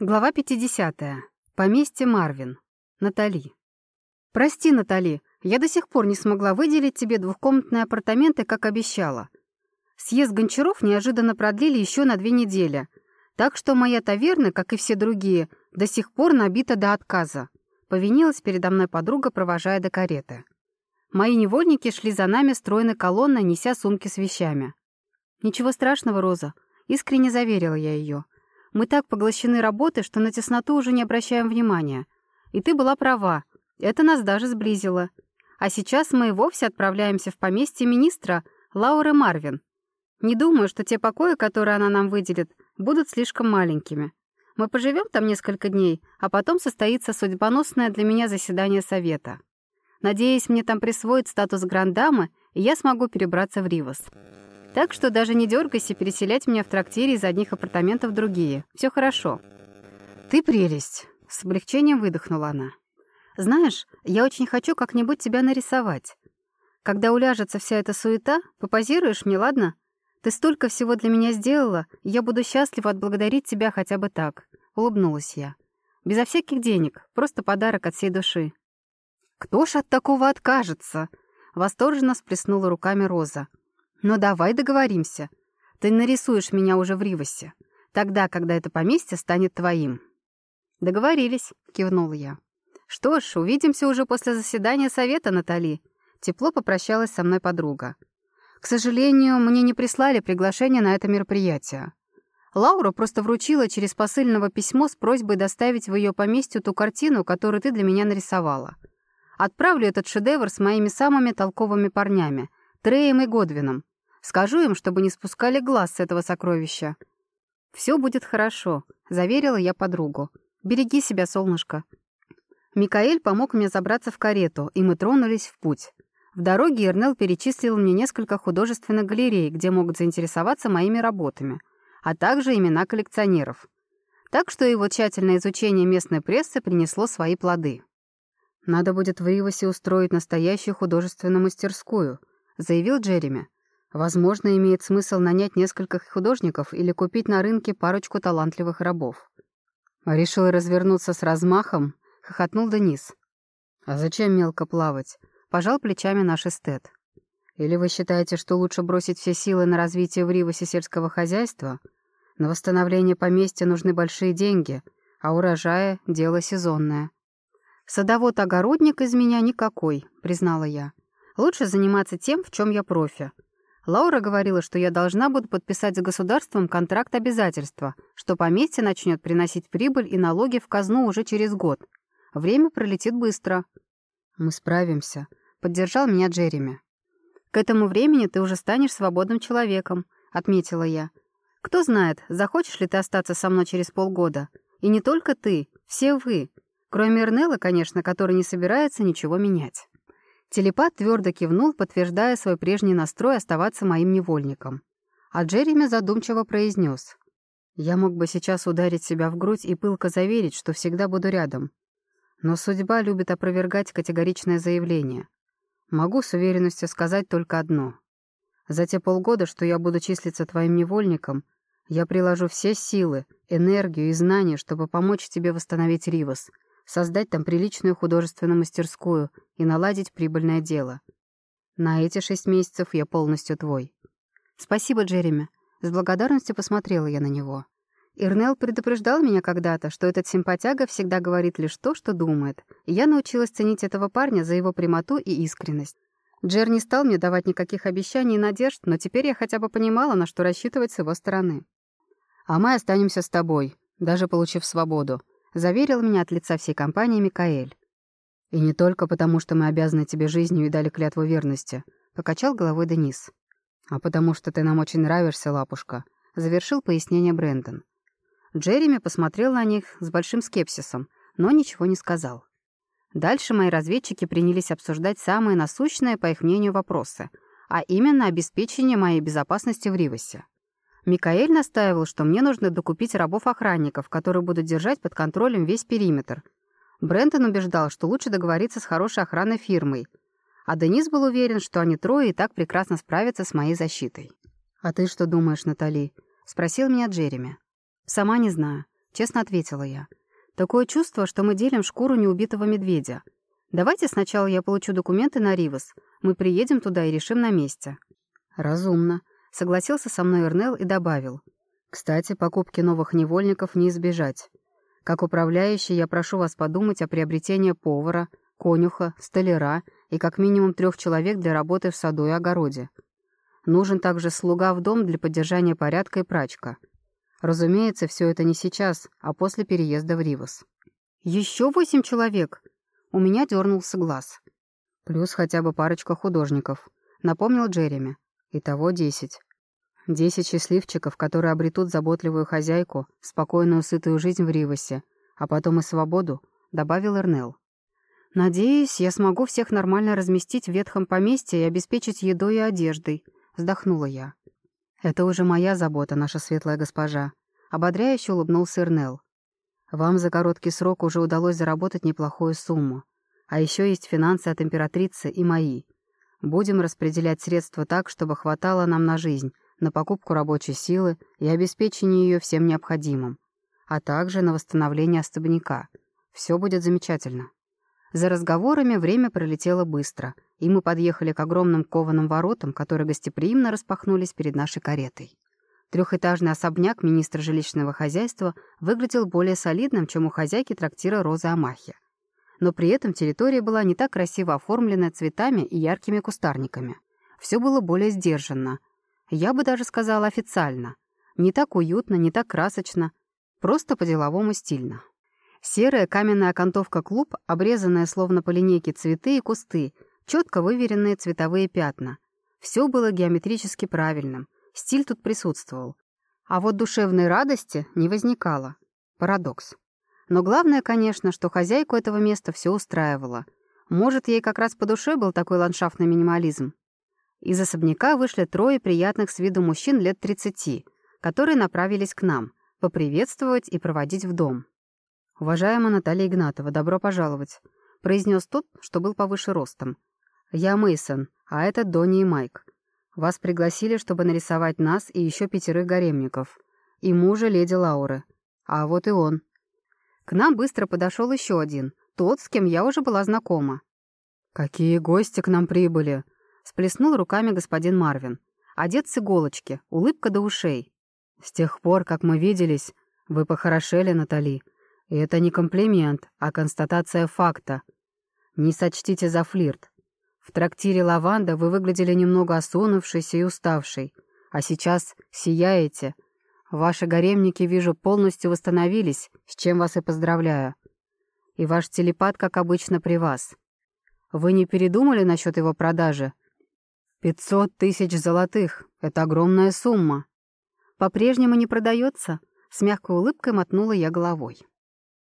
Глава 50. Поместье Марвин. Натали. «Прости, Натали, я до сих пор не смогла выделить тебе двухкомнатные апартаменты, как обещала. Съезд Гончаров неожиданно продлили еще на две недели, так что моя таверна, как и все другие, до сих пор набита до отказа», — повинилась передо мной подруга, провожая до кареты. Мои невольники шли за нами стройной колонной, неся сумки с вещами. «Ничего страшного, Роза», — искренне заверила я ее. «Мы так поглощены работой, что на тесноту уже не обращаем внимания. И ты была права, это нас даже сблизило. А сейчас мы и вовсе отправляемся в поместье министра Лауры Марвин. Не думаю, что те покои, которые она нам выделит, будут слишком маленькими. Мы поживем там несколько дней, а потом состоится судьбоносное для меня заседание совета. Надеюсь, мне там присвоят статус грандамы, и я смогу перебраться в Ривас. Так что даже не дергайся переселять меня в трактире из одних апартаментов в другие. Все хорошо. Ты прелесть. С облегчением выдохнула она. Знаешь, я очень хочу как-нибудь тебя нарисовать. Когда уляжется вся эта суета, попозируешь мне, ладно? Ты столько всего для меня сделала, я буду счастлива отблагодарить тебя хотя бы так. Улыбнулась я. Безо всяких денег, просто подарок от всей души. Кто ж от такого откажется? Восторженно сплеснула руками Роза. «Ну давай договоримся. Ты нарисуешь меня уже в Ривосе, тогда, когда это поместье станет твоим». «Договорились», — кивнул я. «Что ж, увидимся уже после заседания совета, Натали». Тепло попрощалась со мной подруга. К сожалению, мне не прислали приглашение на это мероприятие. Лаура просто вручила через посыльного письмо с просьбой доставить в ее поместье ту картину, которую ты для меня нарисовала. Отправлю этот шедевр с моими самыми толковыми парнями, Треем и Годвином. Скажу им, чтобы не спускали глаз с этого сокровища. «Все будет хорошо», — заверила я подругу. «Береги себя, солнышко». Микаэль помог мне забраться в карету, и мы тронулись в путь. В дороге Эрнел перечислил мне несколько художественных галерей, где могут заинтересоваться моими работами, а также имена коллекционеров. Так что его тщательное изучение местной прессы принесло свои плоды. «Надо будет в Ривасе устроить настоящую художественную мастерскую», — заявил Джереми. Возможно, имеет смысл нанять нескольких художников или купить на рынке парочку талантливых рабов. Решил развернуться с размахом, хохотнул Денис. «А зачем мелко плавать?» — пожал плечами наш эстет. «Или вы считаете, что лучше бросить все силы на развитие в Ривосе сельского хозяйства? На восстановление поместья нужны большие деньги, а урожая — дело сезонное». «Садовод-огородник из меня никакой», — признала я. «Лучше заниматься тем, в чем я профи. Лаура говорила, что я должна буду подписать с государством контракт обязательства, что поместье начнет приносить прибыль и налоги в казну уже через год. Время пролетит быстро. «Мы справимся», — поддержал меня Джереми. «К этому времени ты уже станешь свободным человеком», — отметила я. «Кто знает, захочешь ли ты остаться со мной через полгода? И не только ты, все вы. Кроме Эрнелла, конечно, который не собирается ничего менять». Телепат твердо кивнул, подтверждая свой прежний настрой оставаться моим невольником. А Джереми задумчиво произнес. «Я мог бы сейчас ударить себя в грудь и пылко заверить, что всегда буду рядом. Но судьба любит опровергать категоричное заявление. Могу с уверенностью сказать только одно. За те полгода, что я буду числиться твоим невольником, я приложу все силы, энергию и знания, чтобы помочь тебе восстановить Ривас — создать там приличную художественную мастерскую и наладить прибыльное дело. На эти шесть месяцев я полностью твой. Спасибо, Джереми. С благодарностью посмотрела я на него. Ирнел предупреждал меня когда-то, что этот симпатяга всегда говорит лишь то, что думает, и я научилась ценить этого парня за его прямоту и искренность. Джер не стал мне давать никаких обещаний и надежд, но теперь я хотя бы понимала, на что рассчитывать с его стороны. «А мы останемся с тобой, даже получив свободу», заверил меня от лица всей компании Микаэль. «И не только потому, что мы обязаны тебе жизнью и дали клятву верности», — покачал головой Денис. «А потому что ты нам очень нравишься, лапушка», — завершил пояснение Брэндон. Джереми посмотрел на них с большим скепсисом, но ничего не сказал. Дальше мои разведчики принялись обсуждать самые насущные, по их мнению, вопросы, а именно обеспечение моей безопасности в Ривосе. Микаэль настаивал, что мне нужно докупить рабов-охранников, которые будут держать под контролем весь периметр. Брентон убеждал, что лучше договориться с хорошей охранной фирмой. А Денис был уверен, что они трое и так прекрасно справятся с моей защитой. «А ты что думаешь, Натали?» — спросил меня Джереми. «Сама не знаю», — честно ответила я. «Такое чувство, что мы делим шкуру неубитого медведя. Давайте сначала я получу документы на Ривас. Мы приедем туда и решим на месте». «Разумно», — согласился со мной Эрнел и добавил. «Кстати, покупки новых невольников не избежать. Как управляющий я прошу вас подумать о приобретении повара, конюха, столяра и как минимум трех человек для работы в саду и огороде. Нужен также слуга в дом для поддержания порядка и прачка. Разумеется, все это не сейчас, а после переезда в Ривас. Еще восемь человек! У меня дернулся глаз. Плюс хотя бы парочка художников, напомнил Джереми. Итого десять. Десять счастливчиков, которые обретут заботливую хозяйку, спокойную, сытую жизнь в Ривасе, а потом и свободу, добавил Эрнел. «Надеюсь, я смогу всех нормально разместить в ветхом поместье и обеспечить едой и одеждой», — вздохнула я. «Это уже моя забота, наша светлая госпожа», — ободряюще улыбнулся Эрнел. «Вам за короткий срок уже удалось заработать неплохую сумму. А еще есть финансы от императрицы и мои. Будем распределять средства так, чтобы хватало нам на жизнь, на покупку рабочей силы и обеспечение ее всем необходимым, а также на восстановление особняка. Все будет замечательно». За разговорами время пролетело быстро, и мы подъехали к огромным кованым воротам, которые гостеприимно распахнулись перед нашей каретой. Трехэтажный особняк министра жилищного хозяйства выглядел более солидным, чем у хозяйки трактира Розы Амахи. Но при этом территория была не так красиво оформлена цветами и яркими кустарниками. Все было более сдержанно. Я бы даже сказала официально. Не так уютно, не так красочно. Просто по-деловому стильно. Серая каменная окантовка клуб, обрезанная словно по линейке цветы и кусты, четко выверенные цветовые пятна. Все было геометрически правильным, стиль тут присутствовал. А вот душевной радости не возникало. Парадокс. Но главное, конечно, что хозяйку этого места все устраивало. Может, ей как раз по душе был такой ландшафтный минимализм. Из особняка вышли трое приятных с виду мужчин лет 30, которые направились к нам, поприветствовать и проводить в дом. «Уважаемая Наталья Игнатова, добро пожаловать», — произнес тот, что был повыше ростом. «Я Мейсон, а это Донни и Майк. Вас пригласили, чтобы нарисовать нас и еще пятерых гаремников. И мужа леди Лауры. А вот и он». К нам быстро подошел еще один, тот, с кем я уже была знакома. «Какие гости к нам прибыли!» — сплеснул руками господин Марвин. Одет с иголочки, улыбка до ушей. «С тех пор, как мы виделись, вы похорошели, Натали», и это не комплимент, а констатация факта. Не сочтите за флирт. В трактире «Лаванда» вы выглядели немного осунувшейся и уставшей, а сейчас сияете. Ваши гаремники, вижу, полностью восстановились, с чем вас и поздравляю. И ваш телепат, как обычно, при вас. Вы не передумали насчет его продажи? Пятьсот тысяч золотых — это огромная сумма. По-прежнему не продается? С мягкой улыбкой мотнула я головой.